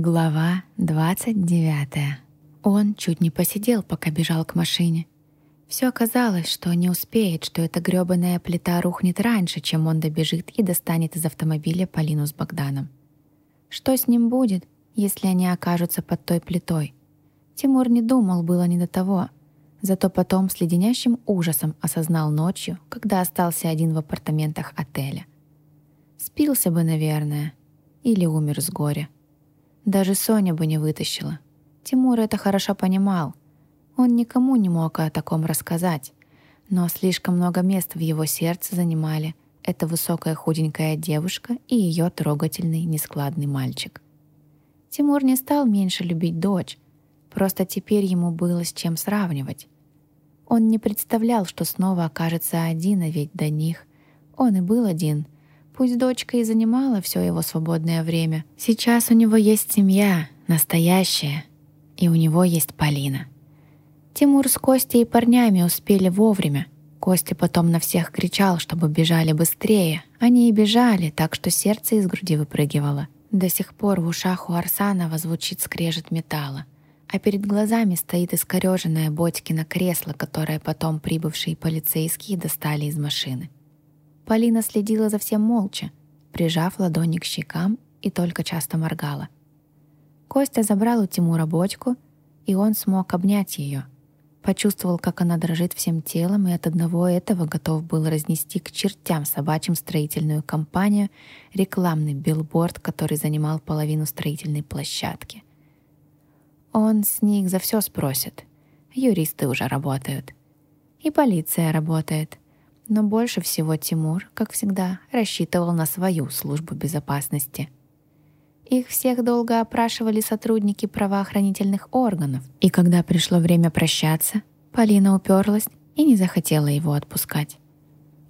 Глава 29. Он чуть не посидел, пока бежал к машине. Все оказалось, что не успеет, что эта грёбаная плита рухнет раньше, чем он добежит и достанет из автомобиля Полину с Богданом. Что с ним будет, если они окажутся под той плитой? Тимур не думал, было не до того. Зато потом с леденящим ужасом осознал ночью, когда остался один в апартаментах отеля. Спился бы, наверное, или умер с горя. Даже Соня бы не вытащила. Тимур это хорошо понимал. Он никому не мог о таком рассказать. Но слишком много мест в его сердце занимали эта высокая худенькая девушка и ее трогательный нескладный мальчик. Тимур не стал меньше любить дочь, просто теперь ему было с чем сравнивать. Он не представлял, что снова окажется один, а ведь до них он и был один — Пусть дочка и занимала все его свободное время, сейчас у него есть семья, настоящая, и у него есть Полина. Тимур с Костей и парнями успели вовремя. Костя потом на всех кричал, чтобы бежали быстрее. Они и бежали, так что сердце из груди выпрыгивало. До сих пор в ушах у Арсанова звучит скрежет металла. А перед глазами стоит искореженное Бодькино кресло, которое потом прибывшие полицейские достали из машины. Полина следила за всем молча, прижав ладони к щекам и только часто моргала. Костя забрал у Тимура бочку, и он смог обнять ее. Почувствовал, как она дрожит всем телом, и от одного этого готов был разнести к чертям собачьим строительную компанию, рекламный билборд, который занимал половину строительной площадки. Он с них за все спросит. Юристы уже работают. И полиция работает — но больше всего Тимур, как всегда, рассчитывал на свою службу безопасности. Их всех долго опрашивали сотрудники правоохранительных органов, и когда пришло время прощаться, Полина уперлась и не захотела его отпускать.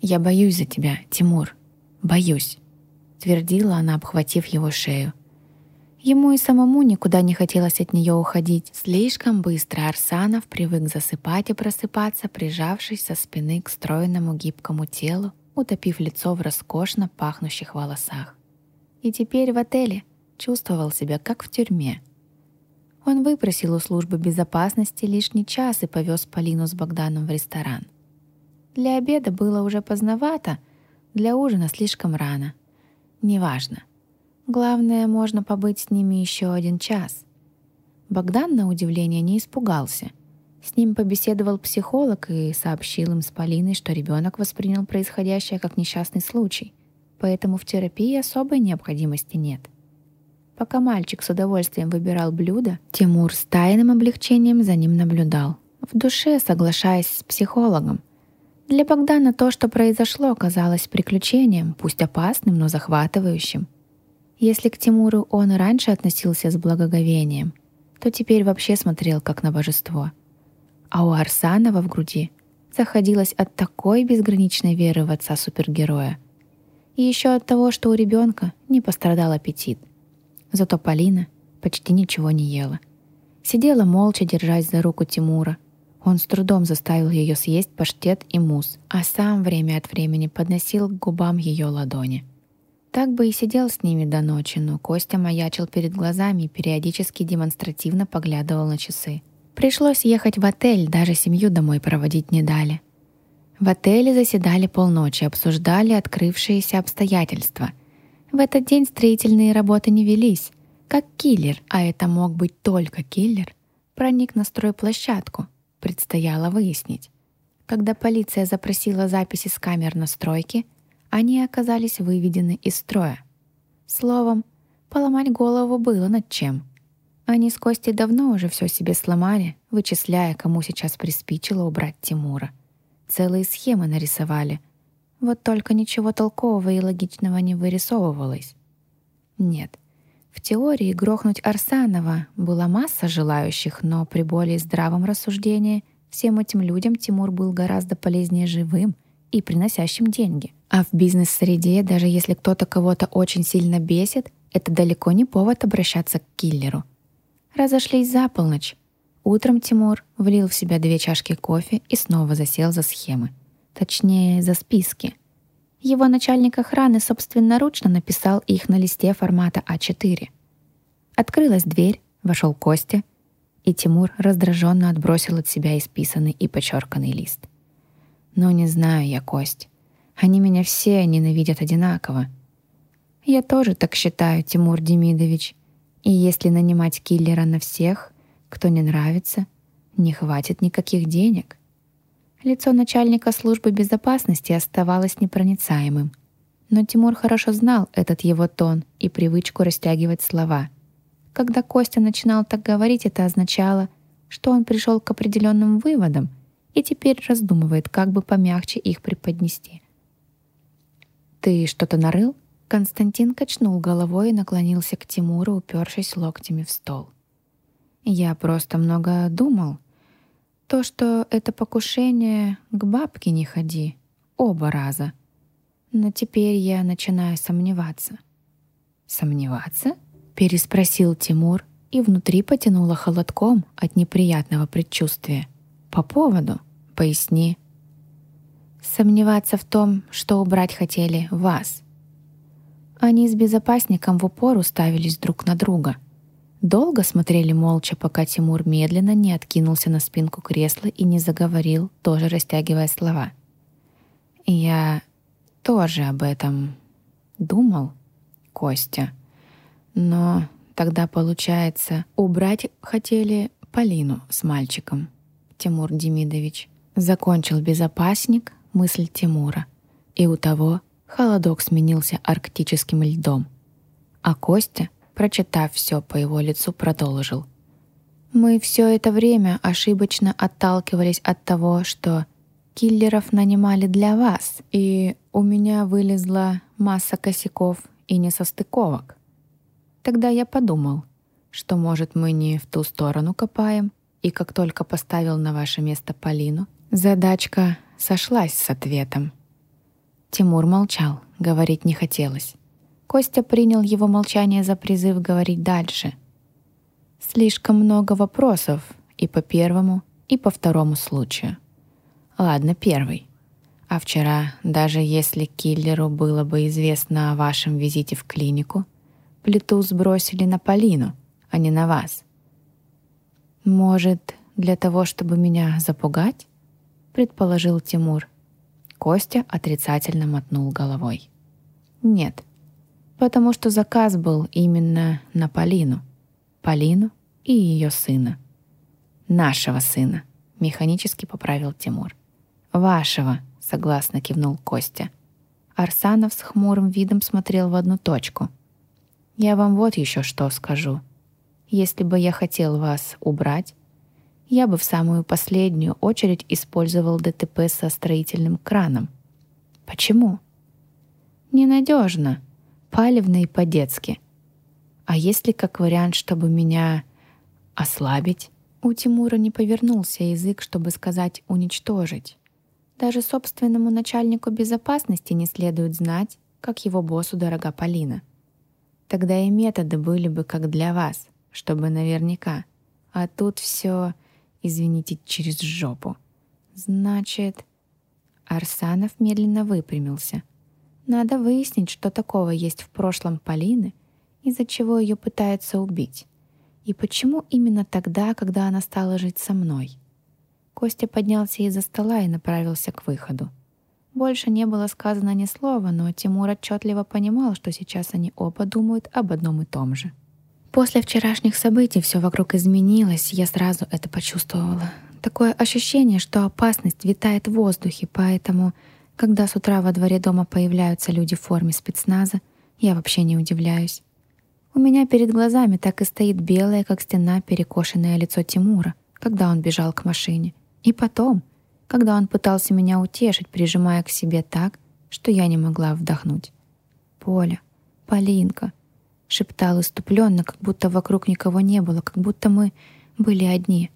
«Я боюсь за тебя, Тимур, боюсь», — твердила она, обхватив его шею. Ему и самому никуда не хотелось от нее уходить. Слишком быстро Арсанов привык засыпать и просыпаться, прижавшись со спины к стройному гибкому телу, утопив лицо в роскошно пахнущих волосах. И теперь в отеле чувствовал себя как в тюрьме. Он выпросил у службы безопасности лишний час и повез Полину с Богданом в ресторан. Для обеда было уже поздновато, для ужина слишком рано. Неважно. Главное, можно побыть с ними еще один час. Богдан, на удивление, не испугался. С ним побеседовал психолог и сообщил им с Полиной, что ребенок воспринял происходящее как несчастный случай, поэтому в терапии особой необходимости нет. Пока мальчик с удовольствием выбирал блюдо, Тимур с тайным облегчением за ним наблюдал, в душе соглашаясь с психологом. Для Богдана то, что произошло, казалось приключением, пусть опасным, но захватывающим — если к Тимуру он раньше относился с благоговением, то теперь вообще смотрел как на божество. А у Арсанова в груди заходилось от такой безграничной веры в отца супергероя. И еще от того, что у ребенка не пострадал аппетит. Зато Полина почти ничего не ела. Сидела молча, держась за руку Тимура. Он с трудом заставил ее съесть паштет и мусс, а сам время от времени подносил к губам ее ладони — так бы и сидел с ними до ночи, но Костя маячил перед глазами и периодически демонстративно поглядывал на часы. Пришлось ехать в отель, даже семью домой проводить не дали. В отеле заседали полночи, обсуждали открывшиеся обстоятельства. В этот день строительные работы не велись. Как киллер, а это мог быть только киллер, проник на стройплощадку. Предстояло выяснить. Когда полиция запросила записи с камер на стройке — они оказались выведены из строя. Словом, поломать голову было над чем. Они с Костей давно уже все себе сломали, вычисляя, кому сейчас приспичило убрать Тимура. Целые схемы нарисовали. Вот только ничего толкового и логичного не вырисовывалось. Нет, в теории грохнуть Арсанова была масса желающих, но при более здравом рассуждении всем этим людям Тимур был гораздо полезнее живым и приносящим деньги. А в бизнес-среде, даже если кто-то кого-то очень сильно бесит, это далеко не повод обращаться к киллеру. Разошлись за полночь. Утром Тимур влил в себя две чашки кофе и снова засел за схемы. Точнее, за списки. Его начальник охраны собственноручно написал их на листе формата А4. Открылась дверь, вошел Костя, и Тимур раздраженно отбросил от себя исписанный и подчерканный лист. «Но не знаю я, Кость. Они меня все ненавидят одинаково. Я тоже так считаю, Тимур Демидович. И если нанимать киллера на всех, кто не нравится, не хватит никаких денег. Лицо начальника службы безопасности оставалось непроницаемым. Но Тимур хорошо знал этот его тон и привычку растягивать слова. Когда Костя начинал так говорить, это означало, что он пришел к определенным выводам и теперь раздумывает, как бы помягче их преподнести. «Ты что-то нарыл?» Константин качнул головой и наклонился к Тимуру, упершись локтями в стол. «Я просто много думал. То, что это покушение, к бабке не ходи. Оба раза. Но теперь я начинаю сомневаться». «Сомневаться?» — переспросил Тимур, и внутри потянуло холодком от неприятного предчувствия. «По поводу? Поясни». «Сомневаться в том, что убрать хотели вас», они с безопасником в упор уставились друг на друга. Долго смотрели молча, пока Тимур медленно не откинулся на спинку кресла и не заговорил, тоже растягивая слова. «Я тоже об этом думал, Костя. Но тогда, получается, убрать хотели Полину с мальчиком, Тимур Демидович. Закончил безопасник мысль Тимура. И у того Холодок сменился арктическим льдом. А Костя, прочитав все по его лицу, продолжил. «Мы все это время ошибочно отталкивались от того, что киллеров нанимали для вас, и у меня вылезла масса косяков и несостыковок. Тогда я подумал, что, может, мы не в ту сторону копаем, и как только поставил на ваше место Полину, задачка сошлась с ответом. Тимур молчал, говорить не хотелось. Костя принял его молчание за призыв говорить дальше. Слишком много вопросов и по первому, и по второму случаю. Ладно, первый. А вчера, даже если киллеру было бы известно о вашем визите в клинику, плиту сбросили на Полину, а не на вас. Может, для того, чтобы меня запугать? Предположил Тимур. Костя отрицательно мотнул головой. «Нет, потому что заказ был именно на Полину. Полину и ее сына. Нашего сына», — механически поправил Тимур. «Вашего», — согласно кивнул Костя. Арсанов с хмурым видом смотрел в одну точку. «Я вам вот еще что скажу. Если бы я хотел вас убрать, я бы в самую последнюю очередь использовал ДТП со строительным краном. Почему? Ненадежно, палевно и по-детски. А если как вариант, чтобы меня ослабить? У Тимура не повернулся язык, чтобы сказать «уничтожить». Даже собственному начальнику безопасности не следует знать, как его боссу дорога Полина. Тогда и методы были бы как для вас, чтобы наверняка. А тут все извините, через жопу. Значит, Арсанов медленно выпрямился. Надо выяснить, что такого есть в прошлом Полины, из-за чего ее пытаются убить. И почему именно тогда, когда она стала жить со мной? Костя поднялся из-за стола и направился к выходу. Больше не было сказано ни слова, но Тимур отчетливо понимал, что сейчас они оба думают об одном и том же. После вчерашних событий все вокруг изменилось, я сразу это почувствовала. Такое ощущение, что опасность витает в воздухе, поэтому, когда с утра во дворе дома появляются люди в форме спецназа, я вообще не удивляюсь. У меня перед глазами так и стоит белое, как стена, перекошенное лицо Тимура, когда он бежал к машине. И потом, когда он пытался меня утешить, прижимая к себе так, что я не могла вдохнуть. Поля, Полинка, шептал иступленно, как будто вокруг никого не было, как будто мы были одни.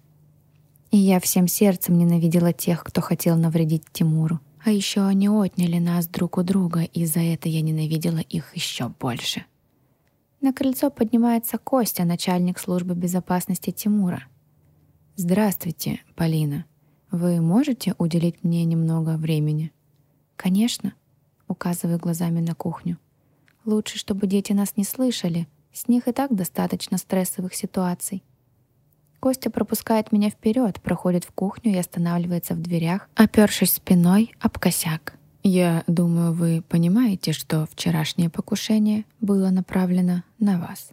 И я всем сердцем ненавидела тех, кто хотел навредить Тимуру. А еще они отняли нас друг у друга, и за это я ненавидела их еще больше. На крыльцо поднимается Костя, начальник службы безопасности Тимура. «Здравствуйте, Полина. Вы можете уделить мне немного времени?» «Конечно», — указываю глазами на кухню. Лучше, чтобы дети нас не слышали, С них и так достаточно стрессовых ситуаций. Костя пропускает меня вперед, проходит в кухню и останавливается в дверях, опершись спиной об косяк. «Я думаю, вы понимаете, что вчерашнее покушение было направлено на вас».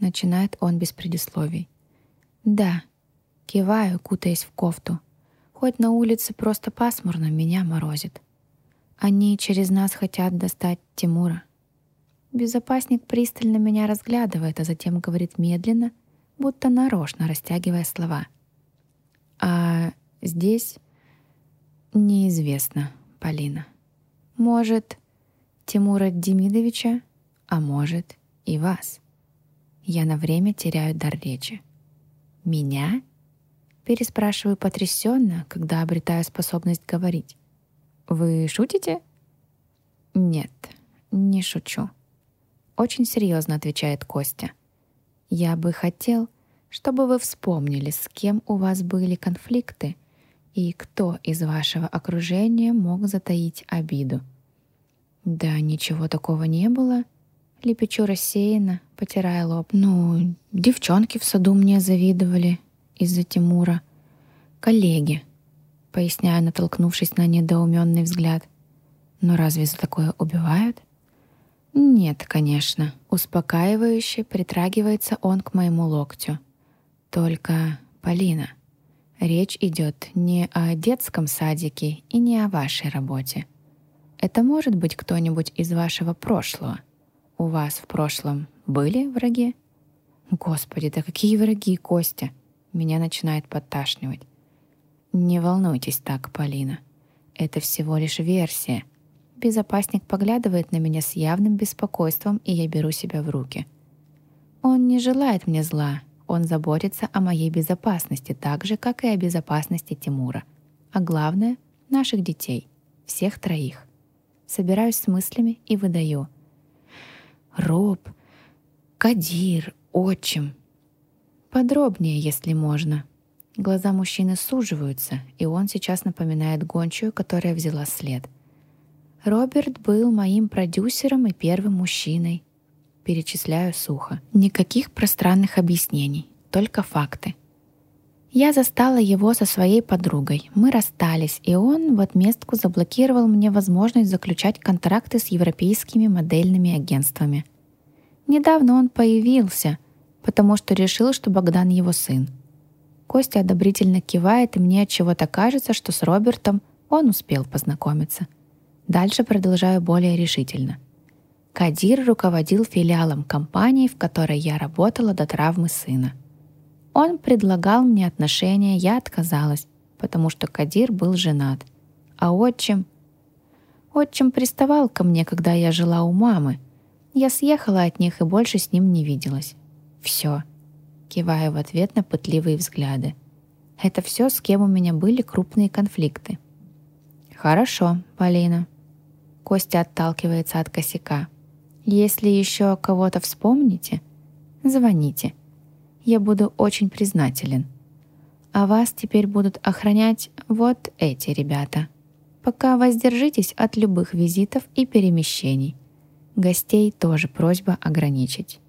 Начинает он без предисловий. «Да». Киваю, кутаясь в кофту. Хоть на улице просто пасмурно, меня морозит. Они через нас хотят достать Тимура. Безопасник пристально меня разглядывает, а затем говорит медленно, будто нарочно растягивая слова. А здесь неизвестно, Полина. Может, Тимура Демидовича, а может и вас. Я на время теряю дар речи. Меня? Переспрашиваю потрясенно, когда обретаю способность говорить. «Вы шутите?» «Нет, не шучу». Очень серьезно отвечает Костя. «Я бы хотел, чтобы вы вспомнили, с кем у вас были конфликты и кто из вашего окружения мог затаить обиду». «Да ничего такого не было», — лепечу рассеянно, потирая лоб. «Ну, девчонки в саду мне завидовали, из-за Тимура. Коллеги, поясняю, натолкнувшись на недоуменный взгляд. Но разве за такое убивают? Нет, конечно. Успокаивающе притрагивается он к моему локтю. Только, Полина, речь идет не о детском садике и не о вашей работе. Это может быть кто-нибудь из вашего прошлого. У вас в прошлом были враги? Господи, да какие враги, Костя? Меня начинает подташнивать. Не волнуйтесь так, Полина. Это всего лишь версия. Безопасник поглядывает на меня с явным беспокойством, и я беру себя в руки. Он не желает мне зла. Он заботится о моей безопасности так же, как и о безопасности Тимура. А главное — наших детей. Всех троих. Собираюсь с мыслями и выдаю. Роб, Кадир, отчим — Подробнее, если можно. Глаза мужчины суживаются, и он сейчас напоминает гончую, которая взяла след. Роберт был моим продюсером и первым мужчиной. Перечисляю сухо. Никаких пространных объяснений, только факты. Я застала его со своей подругой. Мы расстались, и он в отместку заблокировал мне возможность заключать контракты с европейскими модельными агентствами. Недавно он появился — потому что решил, что Богдан его сын. Костя одобрительно кивает, и мне от чего-то кажется, что с Робертом он успел познакомиться. Дальше продолжаю более решительно. Кадир руководил филиалом компании, в которой я работала до травмы сына. Он предлагал мне отношения, я отказалась, потому что Кадир был женат. А отчим... Отчим приставал ко мне, когда я жила у мамы. Я съехала от них и больше с ним не виделась. Все. Киваю в ответ на пытливые взгляды. Это все, с кем у меня были крупные конфликты. Хорошо, Полина. Костя отталкивается от косяка. Если еще кого-то вспомните, звоните. Я буду очень признателен. А вас теперь будут охранять вот эти ребята. Пока воздержитесь от любых визитов и перемещений. Гостей тоже просьба ограничить.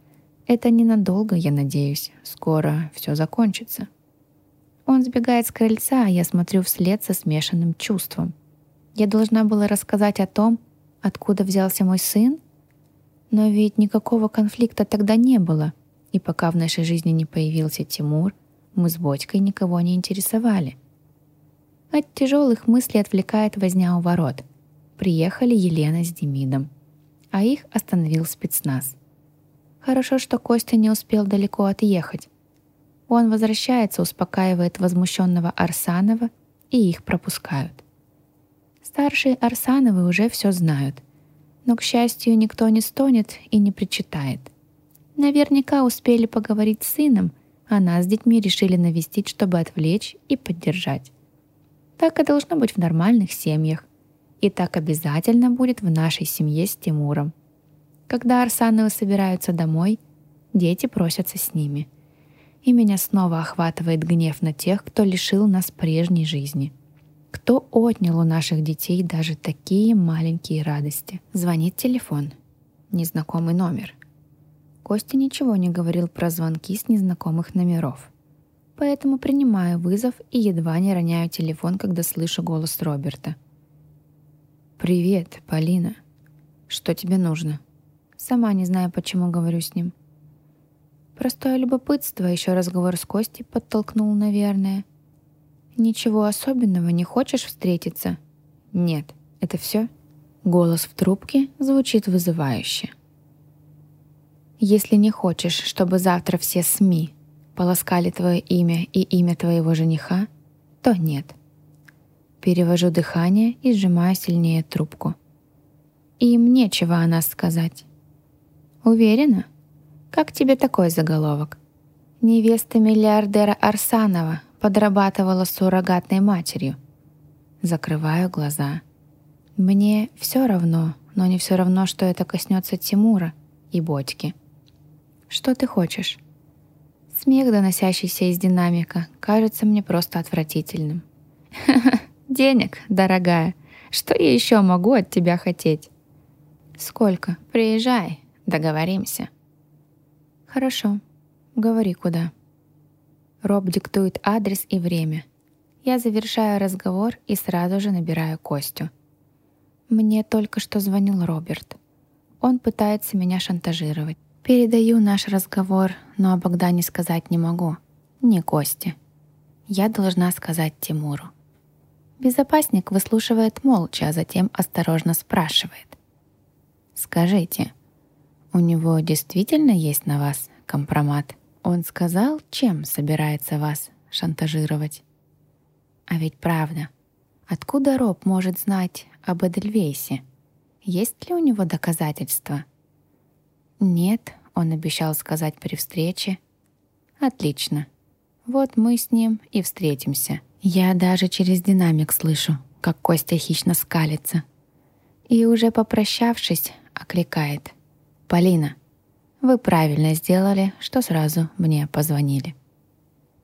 Это ненадолго, я надеюсь. Скоро все закончится. Он сбегает с крыльца, а я смотрю вслед со смешанным чувством. Я должна была рассказать о том, откуда взялся мой сын, но ведь никакого конфликта тогда не было, и пока в нашей жизни не появился Тимур, мы с Бодькой никого не интересовали. От тяжелых мыслей отвлекает возня у ворот. Приехали Елена с Демидом, а их остановил спецназ — Хорошо, что Костя не успел далеко отъехать. Он возвращается, успокаивает возмущенного Арсанова, и их пропускают. Старшие Арсановы уже все знают, но, к счастью, никто не стонет и не причитает. Наверняка успели поговорить с сыном, а нас с детьми решили навестить, чтобы отвлечь и поддержать. Так и должно быть в нормальных семьях. И так обязательно будет в нашей семье с Тимуром – когда Арсановы собираются домой, дети просятся с ними. И меня снова охватывает гнев на тех, кто лишил нас прежней жизни. Кто отнял у наших детей даже такие маленькие радости. Звонит телефон. Незнакомый номер. Костя ничего не говорил про звонки с незнакомых номеров. Поэтому принимаю вызов и едва не роняю телефон, когда слышу голос Роберта. «Привет, Полина. Что тебе нужно?» Сама не знаю, почему говорю с ним. Простое любопытство, еще разговор с Костей подтолкнул, наверное. «Ничего особенного, не хочешь встретиться?» «Нет, это все?» Голос в трубке звучит вызывающе. Если не хочешь, чтобы завтра все СМИ полоскали твое имя и имя твоего жениха, то нет. Перевожу дыхание и сжимаю сильнее трубку. Им нечего о нас сказать. Уверена? Как тебе такой заголовок? Невеста миллиардера Арсанова подрабатывала суррогатной матерью. Закрываю глаза. Мне все равно, но не все равно, что это коснется Тимура и Бодьки. Что ты хочешь? Смех, доносящийся из динамика, кажется мне просто отвратительным. Денег, дорогая. Что я еще могу от тебя хотеть? Сколько? Приезжай, договоримся. Хорошо. Говори, куда. Роб диктует адрес и время. Я завершаю разговор и сразу же набираю Костю. Мне только что звонил Роберт. Он пытается меня шантажировать. Передаю наш разговор, но о Богдане сказать не могу. Не Косте. Я должна сказать Тимуру. Безопасник выслушивает молча, а затем осторожно спрашивает. «Скажите, у него действительно есть на вас компромат? Он сказал, чем собирается вас шантажировать?» А ведь правда. Откуда Роб может знать об Эдельвейсе? Есть ли у него доказательства? «Нет», — он обещал сказать при встрече. «Отлично. Вот мы с ним и встретимся. Я даже через динамик слышу, как Костя хищно скалится. И уже попрощавшись, окликает. «Полина, вы правильно сделали, что сразу мне позвонили».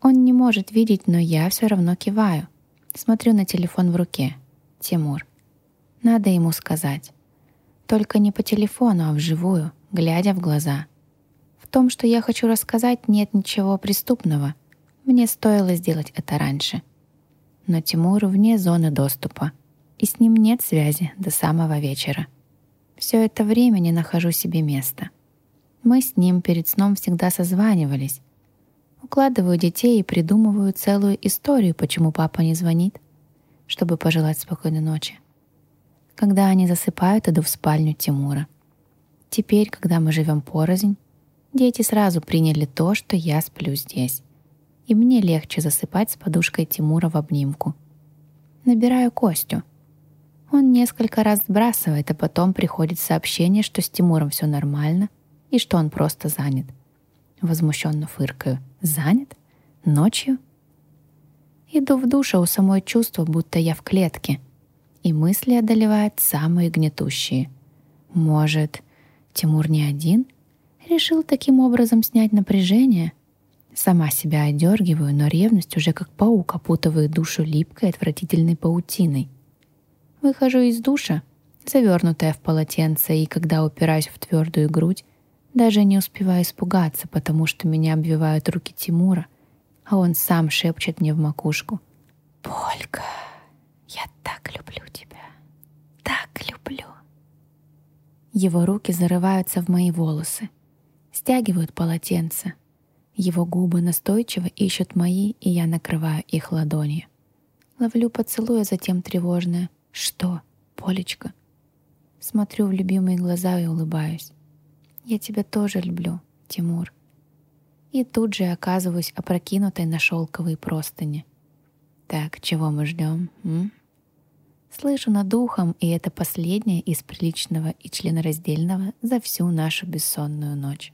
Он не может видеть, но я все равно киваю. Смотрю на телефон в руке. Тимур. Надо ему сказать. Только не по телефону, а вживую глядя в глаза. В том, что я хочу рассказать, нет ничего преступного. Мне стоило сделать это раньше. Но Тимур вне зоны доступа, и с ним нет связи до самого вечера. Все это время не нахожу себе места. Мы с ним перед сном всегда созванивались. Укладываю детей и придумываю целую историю, почему папа не звонит, чтобы пожелать спокойной ночи. Когда они засыпают, иду в спальню Тимура — Теперь, когда мы живем порознь, дети сразу приняли то, что я сплю здесь. И мне легче засыпать с подушкой Тимура в обнимку. Набираю Костю. Он несколько раз сбрасывает, а потом приходит сообщение, что с Тимуром все нормально и что он просто занят. Возмущенно фыркаю. Занят? Ночью? Иду в душ, а у самой чувство, будто я в клетке. И мысли одолевают самые гнетущие. Может, Тимур не один, решил таким образом снять напряжение. Сама себя одергиваю, но ревность уже как паук опутывает душу липкой отвратительной паутиной. Выхожу из душа, завернутая в полотенце, и когда упираюсь в твердую грудь, даже не успеваю испугаться, потому что меня обвивают руки Тимура, а он сам шепчет мне в макушку. «Полька, я так люблю тебя, так люблю». Его руки зарываются в мои волосы, стягивают полотенце. Его губы настойчиво ищут мои, и я накрываю их ладонью. Ловлю поцелуя, затем тревожное «Что, Полечка?» Смотрю в любимые глаза и улыбаюсь. «Я тебя тоже люблю, Тимур». И тут же оказываюсь опрокинутой на шелковые простыни. «Так, чего мы ждем, м?» Слышу над ухом, и это последнее из приличного и членораздельного за всю нашу бессонную ночь.